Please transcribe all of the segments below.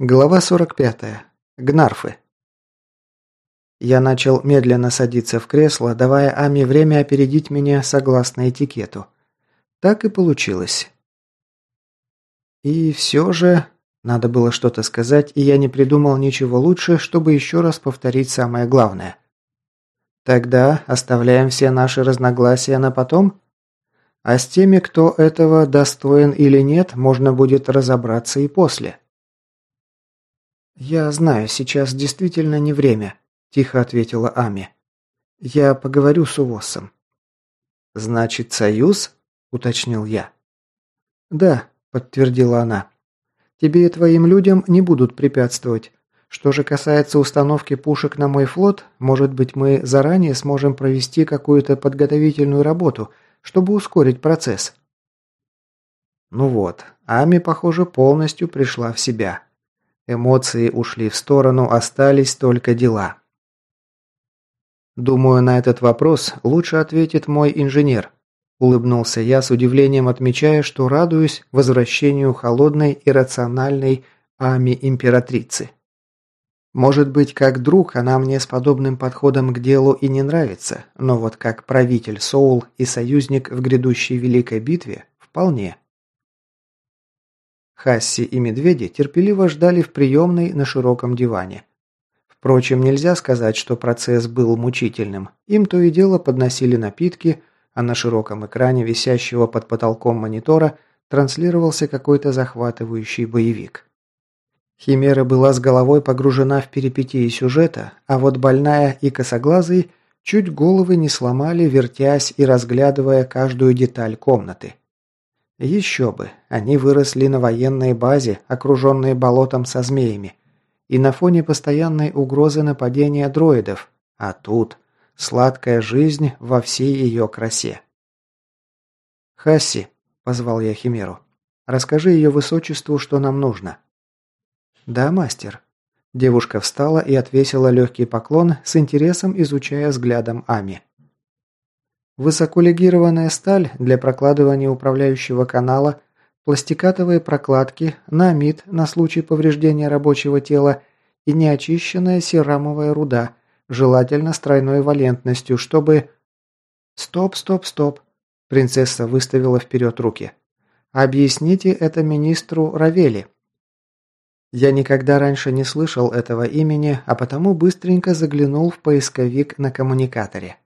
Глава 45. Гнарфы. Я начал медленно садиться в кресло, давая Ами время опередить меня согласно этикету. Так и получилось. И все же... Надо было что-то сказать, и я не придумал ничего лучше, чтобы еще раз повторить самое главное. Тогда оставляем все наши разногласия на потом? А с теми, кто этого достоин или нет, можно будет разобраться и после. «Я знаю, сейчас действительно не время», – тихо ответила Ами. «Я поговорю с Увосом». «Значит, союз?» – уточнил я. «Да», – подтвердила она. «Тебе и твоим людям не будут препятствовать. Что же касается установки пушек на мой флот, может быть, мы заранее сможем провести какую-то подготовительную работу, чтобы ускорить процесс». Ну вот, Ами, похоже, полностью пришла в себя. Эмоции ушли в сторону, остались только дела. «Думаю, на этот вопрос лучше ответит мой инженер», – улыбнулся я с удивлением, отмечая, что радуюсь возвращению холодной и рациональной Ами-императрицы. Может быть, как друг она мне с подобным подходом к делу и не нравится, но вот как правитель Соул и союзник в грядущей великой битве – вполне. Хасси и медведи терпеливо ждали в приемной на широком диване. Впрочем, нельзя сказать, что процесс был мучительным. Им то и дело подносили напитки, а на широком экране, висящего под потолком монитора, транслировался какой-то захватывающий боевик. Химера была с головой погружена в перипетии сюжета, а вот больная и косоглазый чуть головы не сломали, вертясь и разглядывая каждую деталь комнаты. Еще бы, они выросли на военной базе, окруженные болотом со змеями, и на фоне постоянной угрозы нападения дроидов, а тут сладкая жизнь во всей ее красе. «Хасси», – позвал я Химеру, – «расскажи ее высочеству, что нам нужно». «Да, мастер». Девушка встала и отвесила легкий поклон, с интересом изучая взглядом Ами. Высоколегированная сталь для прокладывания управляющего канала, пластикатовые прокладки, намид на случай повреждения рабочего тела и неочищенная серамовая руда, желательно с тройной валентностью, чтобы... «Стоп, стоп, стоп!» Принцесса выставила вперед руки. «Объясните это министру Равели». Я никогда раньше не слышал этого имени, а потому быстренько заглянул в поисковик на коммуникаторе.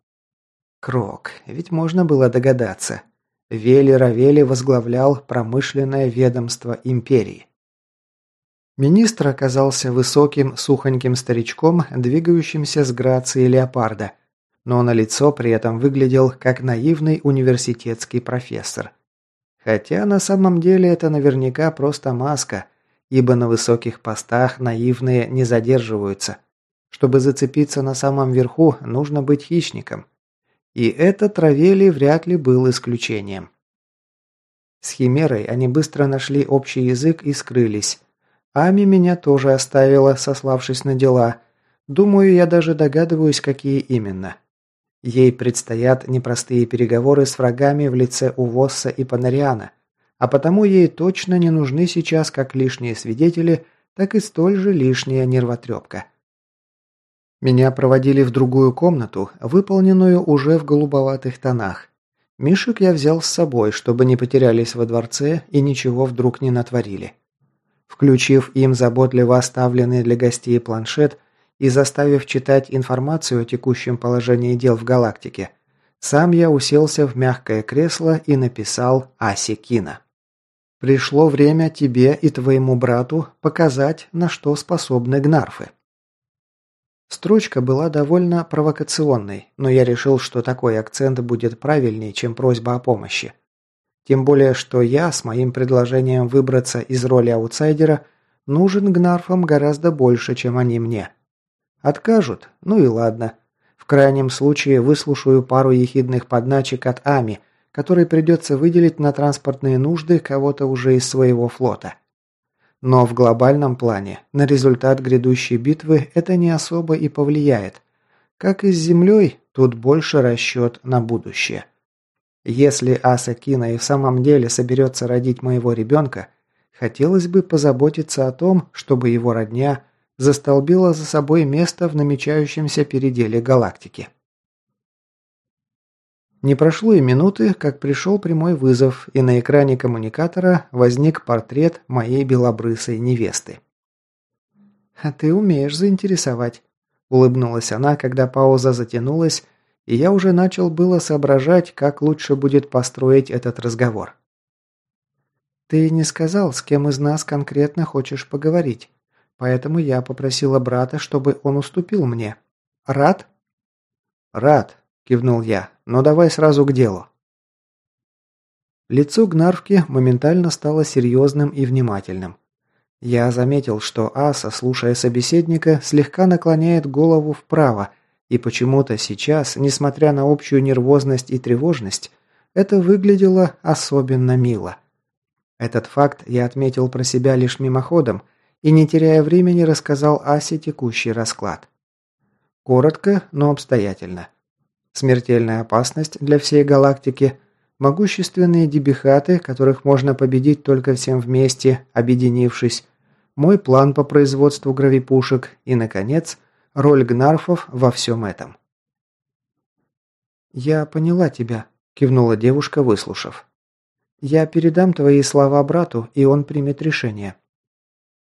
Крок, ведь можно было догадаться. Вели Равели возглавлял промышленное ведомство империи. Министр оказался высоким, сухоньким старичком, двигающимся с грацией леопарда, но на лицо при этом выглядел как наивный университетский профессор. Хотя на самом деле это наверняка просто маска, ибо на высоких постах наивные не задерживаются. Чтобы зацепиться на самом верху, нужно быть хищником. И этот Равели вряд ли был исключением. С Химерой они быстро нашли общий язык и скрылись. Ами меня тоже оставила, сославшись на дела. Думаю, я даже догадываюсь, какие именно. Ей предстоят непростые переговоры с врагами в лице Увосса и Панариана, а потому ей точно не нужны сейчас как лишние свидетели, так и столь же лишняя нервотрепка. Меня проводили в другую комнату, выполненную уже в голубоватых тонах. Мишек я взял с собой, чтобы не потерялись во дворце и ничего вдруг не натворили. Включив им заботливо оставленный для гостей планшет и заставив читать информацию о текущем положении дел в галактике, сам я уселся в мягкое кресло и написал Асе Кина. «Пришло время тебе и твоему брату показать, на что способны гнарфы». Строчка была довольно провокационной, но я решил, что такой акцент будет правильнее, чем просьба о помощи. Тем более, что я с моим предложением выбраться из роли аутсайдера нужен гнарфам гораздо больше, чем они мне. Откажут? Ну и ладно. В крайнем случае выслушаю пару ехидных подначек от Ами, который придется выделить на транспортные нужды кого-то уже из своего флота. Но в глобальном плане на результат грядущей битвы это не особо и повлияет. Как и с Землей, тут больше расчет на будущее. Если Аса Кина и в самом деле соберется родить моего ребенка, Хотелось бы позаботиться о том, чтобы его родня застолбила за собой место в намечающемся переделе галактики. Не прошло и минуты, как пришел прямой вызов, и на экране коммуникатора возник портрет моей белобрысой невесты. «А ты умеешь заинтересовать», – улыбнулась она, когда пауза затянулась, и я уже начал было соображать, как лучше будет построить этот разговор. «Ты не сказал, с кем из нас конкретно хочешь поговорить, поэтому я попросила брата, чтобы он уступил мне. Рад?» «Рад», – кивнул я, – «но давай сразу к делу». Лицо Гнарвки моментально стало серьезным и внимательным. Я заметил, что Аса, слушая собеседника, слегка наклоняет голову вправо, и почему-то сейчас, несмотря на общую нервозность и тревожность, это выглядело особенно мило. Этот факт я отметил про себя лишь мимоходом и, не теряя времени, рассказал Асе текущий расклад. Коротко, но обстоятельно. Смертельная опасность для всей галактики, могущественные дебихаты, которых можно победить только всем вместе, объединившись, мой план по производству гравипушек и, наконец, роль гнарфов во всем этом. «Я поняла тебя», – кивнула девушка, выслушав. Я передам твои слова брату, и он примет решение».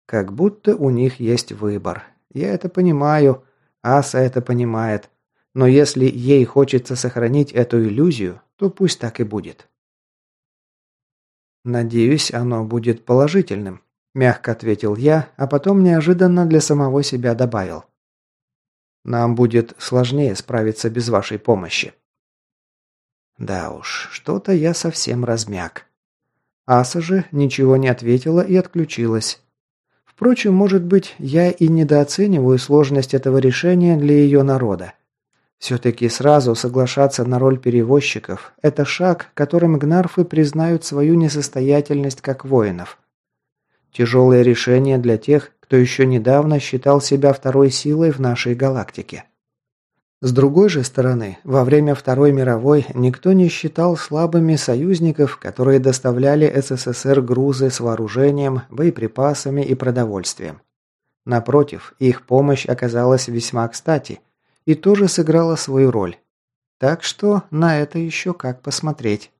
Как будто у них есть выбор. Я это понимаю, Аса это понимает. Но если ей хочется сохранить эту иллюзию, то пусть так и будет. «Надеюсь, оно будет положительным», – мягко ответил я, а потом неожиданно для самого себя добавил. «Нам будет сложнее справиться без вашей помощи». Да уж, что-то я совсем размяк. Аса же ничего не ответила и отключилась. Впрочем, может быть, я и недооцениваю сложность этого решения для ее народа. Все-таки сразу соглашаться на роль перевозчиков – это шаг, которым гнарфы признают свою несостоятельность как воинов. Тяжелое решение для тех, кто еще недавно считал себя второй силой в нашей галактике. С другой же стороны, во время Второй мировой никто не считал слабыми союзников, которые доставляли СССР грузы с вооружением, боеприпасами и продовольствием. Напротив, их помощь оказалась весьма кстати и тоже сыграла свою роль. Так что на это еще как посмотреть.